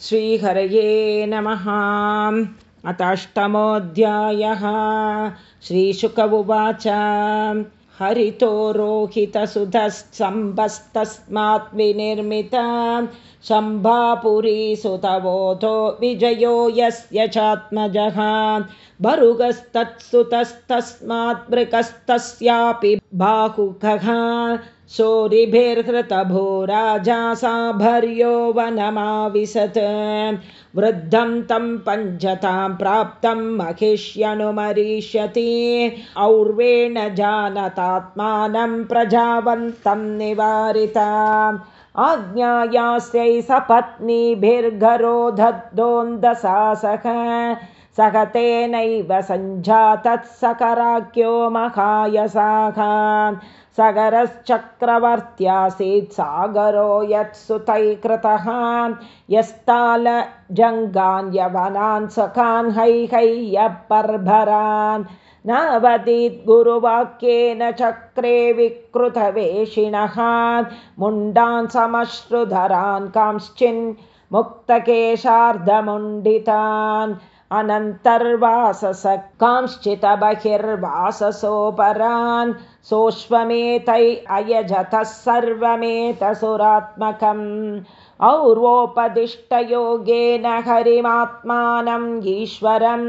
श्रीहरये नमः। अष्टमोऽध्यायः। श्रीशुक उवाच हरितो रोहितसुधस्तम्भस्तस्मात् विनिर्मिता शम्भापुरी सुतवोधो विजयो यस्य चात्मजः। भरुगस्तत्सुतस्तस्मात् मृगस्तस्यापि बाहुकः शोरिभिर्हृतभो राजा सा भर्यो वनमाविशत्। वृद्धं तं पञ्चतां प्राप्तं महिष्यनुमरिष्यति और्वेण जानतात्मानं प्रजावन्तं निवारिता आज्ञायास्यै सपत्नीभिर्गरोधोन्दसासः सह तेनैव सञ्जातत्सकराख्यो महायसाः सगरश्चक्रवर्त्यासीत् सागरो यत्सुतैकृतः यस्तालजङ्गान् यवनान् सखान् हैहय्यपर्भरान् नवदीत् गुरुवाक्येन चक्रे विकृतवेषिणः मुण्डान् समश्रुधरान् कांश्चिन् मुक्तकेशार्धमुण्डितान् अनन्तर्वासस कांश्चितबहिर्वाससोपरान् सोऽश्वमेतै अयजतः सर्वमेतसुरात्मकम्। और्वोपदिष्टयोगेन हरिमात्मानम् ईश्वरं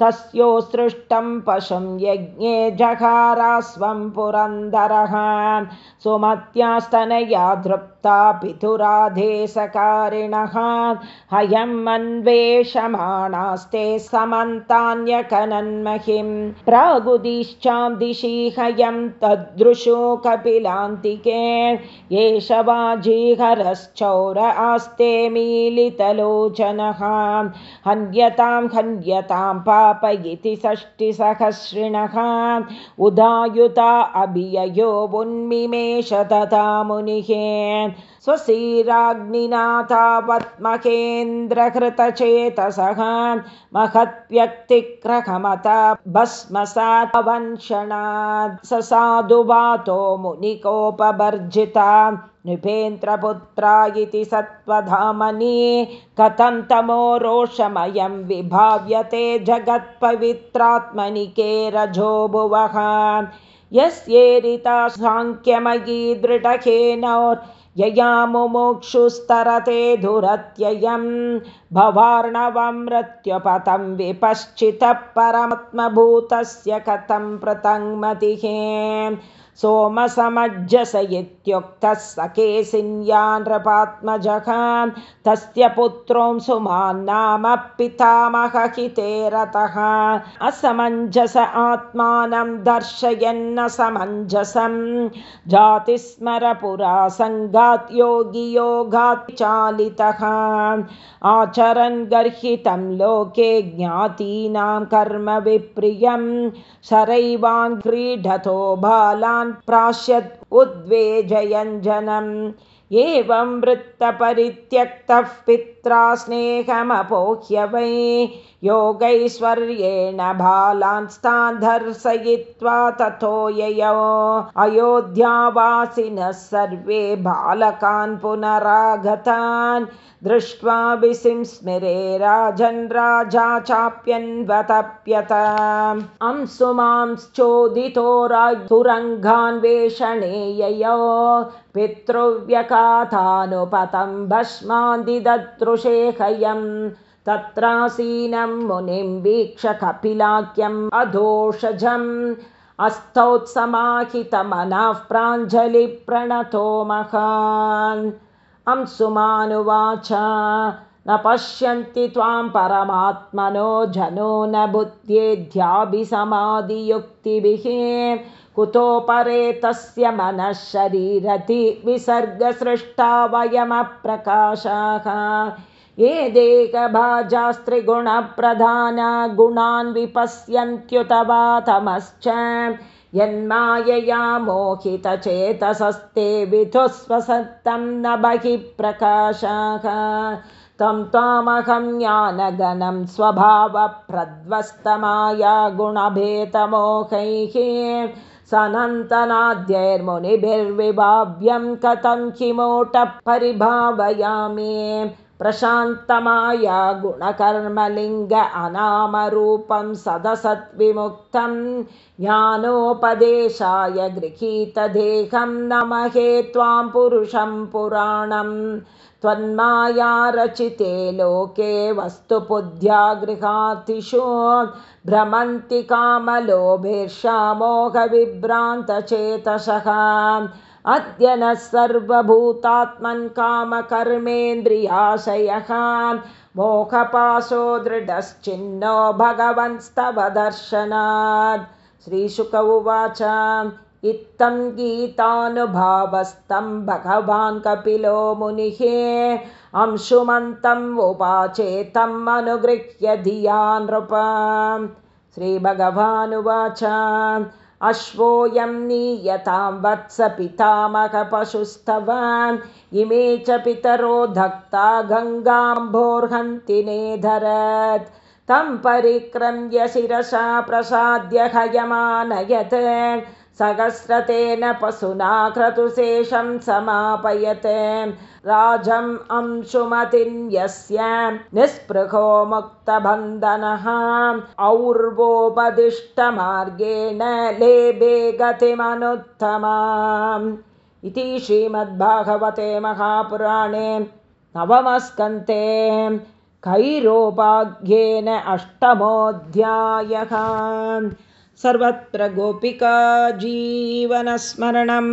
तस्योत्सृष्टं पशुं यज्ञे जघारास्वं पुरन्दरः सुमत्यास्तनया धृप्ता पितुराधेशकारिणः हयम् अन्वेषमाणास्ते समन्तान्यकनन्महिं। प्रागुदिश्चां दिशि हयं तदृशो कपिलान्तिके। एष वाजिहरश्चौर आस्ते मीलितलोचनः हन्यतां हन्यतां पाप इति षष्टिसहस्रिणः उदायुता अभिययो उन्मिमेष तथा मुनिः स्वशीराग्निना तावत्महेन्द्रकृतचेतसः महत्व्यक्तिग्रहमता भस्मसावंशणात् स साधुवातो मुनिकोपभर्जिता नृपेन्द्रपुत्रा इति सत्त्वधामनि कथं तमो रोषमयं विभाव्यते जगत्पवित्रात्मनि के रजो भुवः यस्येरिता साङ्ख्यमयी यया मुमुक्षुस्तरते धुरत्ययं भवार्णवं मृत्युपथं विपश्चितः परमात्मभूतस्य कथं पृथङ्मतिः सोमसमज्जस इत्युक्तः सकेसिन्या नृपात्मजः तस्य पुत्रों सुमान्नाम पितामहहिते रतः। असमञ्जस आत्मानं दर्शयन्नसमञ्जसं जातिस्मर पुरा सङ्गात् योगियोगात् चालितः। आचरन् गर्हितं लोके ज्ञातीनां कर्म विप्रियं। शरैवान् क्रीडतो बालान् प्राश्यत् उद्वेजयञ्जनम् एवं वृत्तपरित्यक्तः पित्रा स्नेहमपोह्य वै योगैश्वर्येण बालान्स्तान् दर्शयित्वा ततो ययो। अयोध्यावासिनः सर्वे बालकान् पुनरागतान्। दृष्ट्वा विसिंस्मिरे राजन् राजा चाप्यन्वतप्यत। अंसुमांश्चोदितो राजुरङ्गान् वेषणे ययो। पितृव्यकाथानुपतं भस्मादिददृशेहयं तत्रासीनं मुनिं वीक्ष कपिलाख्यम् अधोषजम् अस्तौत्समाहितमनः प्राञ्जलिप्रणतो महान्। अंसुमानुवाच न पश्यन्ति त्वां परमात्मनो जनो न बुद्ध्येध्याभिसमाधियुक्तिभिः कुतो परे तस्य विसर्गसृष्टा वयमप्रकाशाः ये देहभाजास्त्रिगुणप्रधाना गुणान् विपश्यन्त्युतवातमश्च यन्मायया मोहितचेतसस्ते विधुस्वसत्तं न बहिः प्रकाशाः तं त्वामहं ज्ञानगणं स्वभावप्रध्वस्तमाया गुणभेतमोहैः सनन्तनाद्यैर्मुनिभिर्विभाव्यं कथं किमोटः परिभावयामि प्रशान्तमाया गुणकर्मलिङ्ग अनामरूपं सदसद्विमुक्तं ज्ञानोपदेशाय गृहीतदेहं नमहे त्वां पुरुषं पुराणं। त्वन्मायारचिते लोके वस्तुबुद्ध्या गृहातिषु भ्रमन्ति कामलोभेर्षामोघविभ्रान्तचेतसः अद्य नः सर्वभूतात्मन् कामकर्मेन्द्रियाशयः। मोहपाशो दृढश्चिन्नो भगवंस्तव दर्शनात्। श्रीशुक उवाच इत्थं गीतानुभावस्तं भगवान् कपिलो मुनिः। अंशुमन्तम् उपाचेतम् अनुगृह्य धिया नृप। श्रीभगवानुवाच अश्वोऽयं नीयतां वत्स पितामहपशुस्तव इमे च पितरो धक्ता गङ्गाम्भोर्हन्ति नेधरत्। तं परिक्रम्य शिरसा प्रसाद्य हयमानयत् सहस्रतेन पशुना क्रतुशेषं समापयत्। राजम् अंशुमतिं यस्य निःस्पृहो मुक्तबन्धनः। और्वोपदिष्टमार्गेण लेभे गतिमनुत्तमाम्। इति श्रीमद्भागवते महापुराणे नवमस्कन्ते कैरोपाग्येन अष्टमोऽध्यायः सर्वत्र गोपिका जीवनस्मरणं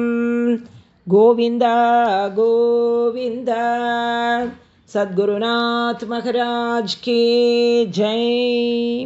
गोविन्द गोविन्द। सद्गुरुनाथ महाराज की जय